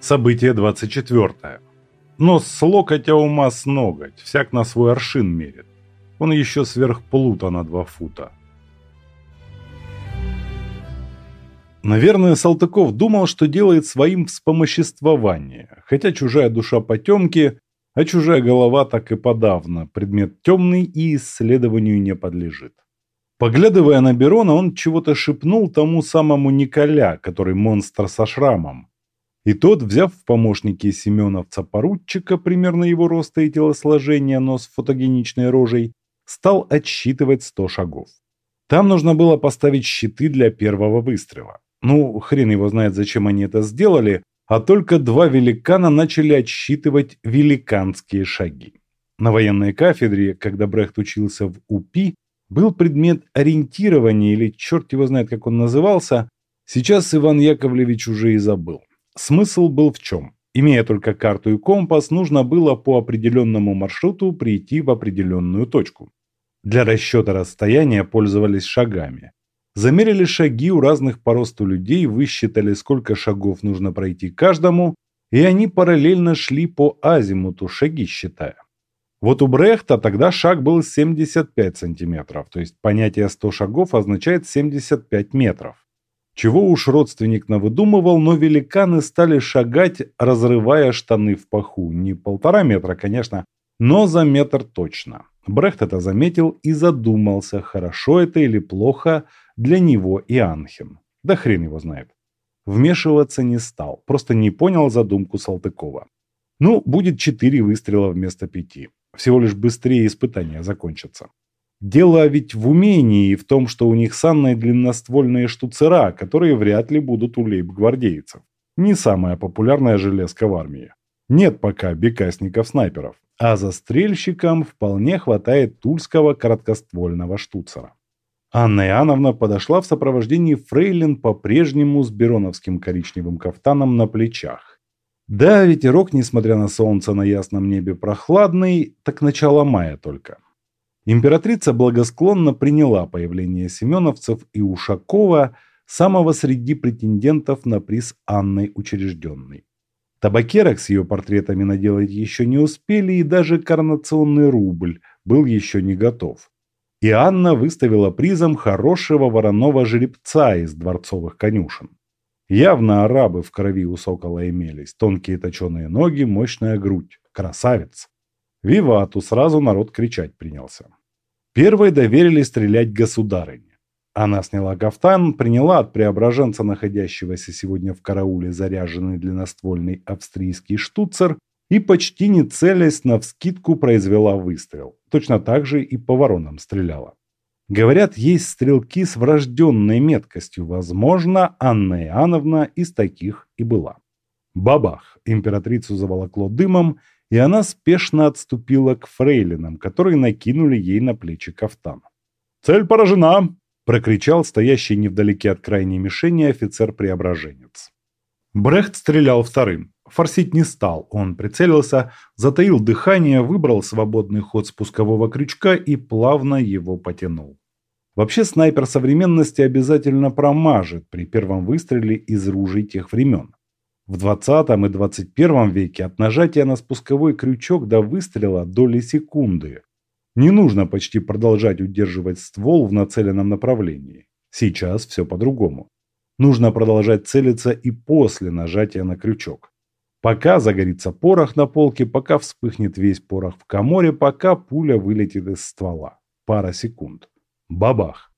Событие 24. Но с локотя ума с ноготь, всяк на свой аршин мерит. Он еще сверх плута на два фута. Наверное, Салтыков думал, что делает своим вспомоществование, хотя чужая душа потемки, а чужая голова так и подавно, предмет темный и исследованию не подлежит. Поглядывая на Берона, он чего-то шепнул тому самому Николя, который монстр со шрамом, и тот, взяв в помощники Семеновца-поручика, примерно его роста и телосложения, но с фотогеничной рожей, стал отсчитывать сто шагов. Там нужно было поставить щиты для первого выстрела. Ну, хрен его знает, зачем они это сделали, а только два великана начали отсчитывать великанские шаги. На военной кафедре, когда Брехт учился в УПИ, был предмет ориентирования, или черт его знает, как он назывался, сейчас Иван Яковлевич уже и забыл. Смысл был в чем? Имея только карту и компас, нужно было по определенному маршруту прийти в определенную точку. Для расчета расстояния пользовались шагами. Замерили шаги у разных по росту людей, высчитали, сколько шагов нужно пройти каждому, и они параллельно шли по азимуту, шаги считая. Вот у Брехта тогда шаг был 75 сантиметров, то есть понятие 100 шагов означает 75 метров. Чего уж родственник навыдумывал, но великаны стали шагать, разрывая штаны в паху. Не полтора метра, конечно, но за метр точно. Брехт это заметил и задумался, хорошо это или плохо для него и Анхен. Да хрен его знает. Вмешиваться не стал, просто не понял задумку Салтыкова. Ну, будет четыре выстрела вместо пяти. Всего лишь быстрее испытания закончатся. Дело ведь в умении и в том, что у них с Анной длинноствольные штуцера, которые вряд ли будут у лейб-гвардейцев. Не самая популярная железка в армии. Нет пока бекасников-снайперов, а застрельщикам вполне хватает тульского короткоствольного штуцера. Анна Иоанновна подошла в сопровождении фрейлин по-прежнему с бероновским коричневым кафтаном на плечах. Да, ветерок, несмотря на солнце на ясном небе прохладный, так начало мая только. Императрица благосклонно приняла появление семеновцев и Ушакова, самого среди претендентов на приз Анной учрежденной. Табакерок с ее портретами наделать еще не успели, и даже коронационный рубль был еще не готов. И Анна выставила призом хорошего вороного жеребца из дворцовых конюшен. Явно арабы в крови у сокола имелись, тонкие точеные ноги, мощная грудь. Красавец. Вивату сразу народ кричать принялся. Первой доверили стрелять государыне. Она сняла кафтан, приняла от преображенца, находящегося сегодня в карауле, заряженный длинноствольный австрийский штуцер и почти не целясь навскидку произвела выстрел. Точно так же и по воронам стреляла. Говорят, есть стрелки с врожденной меткостью. Возможно, Анна Иоанновна из таких и была. Бабах! Императрицу заволокло дымом, и она спешно отступила к фрейлинам, которые накинули ей на плечи кафтан. «Цель поражена!» – прокричал стоящий невдалеке от крайней мишени офицер-преображенец. Брехт стрелял вторым. Форсить не стал, он прицелился, затаил дыхание, выбрал свободный ход спускового крючка и плавно его потянул. Вообще снайпер современности обязательно промажет при первом выстреле из ружей тех времен. В 20 и 21 веке от нажатия на спусковой крючок до выстрела доли секунды. Не нужно почти продолжать удерживать ствол в нацеленном направлении. Сейчас все по-другому. Нужно продолжать целиться и после нажатия на крючок. Пока загорится порох на полке, пока вспыхнет весь порох в коморе, пока пуля вылетит из ствола. Пара секунд. Бабах.